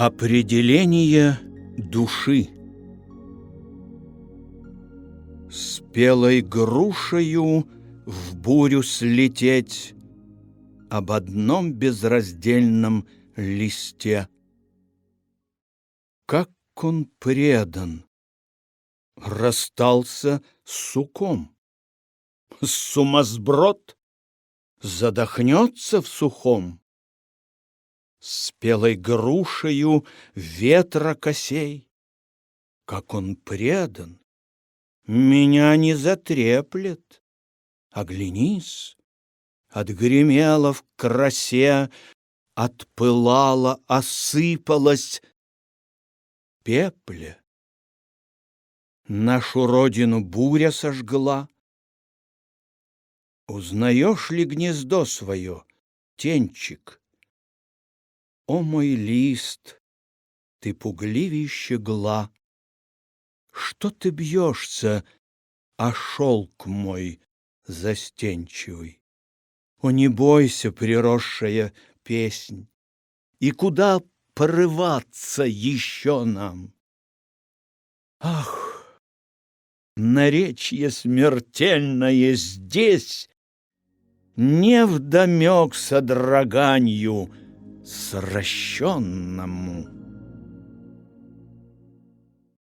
Определение души Спелой грушею в бурю слететь Об одном безраздельном листе. Как он предан! Расстался с суком. Сумасброд задохнется в сухом. Спелой грушею ветра косей. Как он предан! Меня не затреплет. Оглянись, отгремела в красе, Отпылала, осыпалась пепле. Нашу родину буря сожгла. Узнаешь ли гнездо свое, тенчик? О, мой лист, ты пугливей щегла! Что ты бьешься, а шелк мой застенчивый? О, не бойся, приросшая песнь, И куда порываться еще нам? Ах, наречье смертельное здесь Не вдомек содроганью сращенному.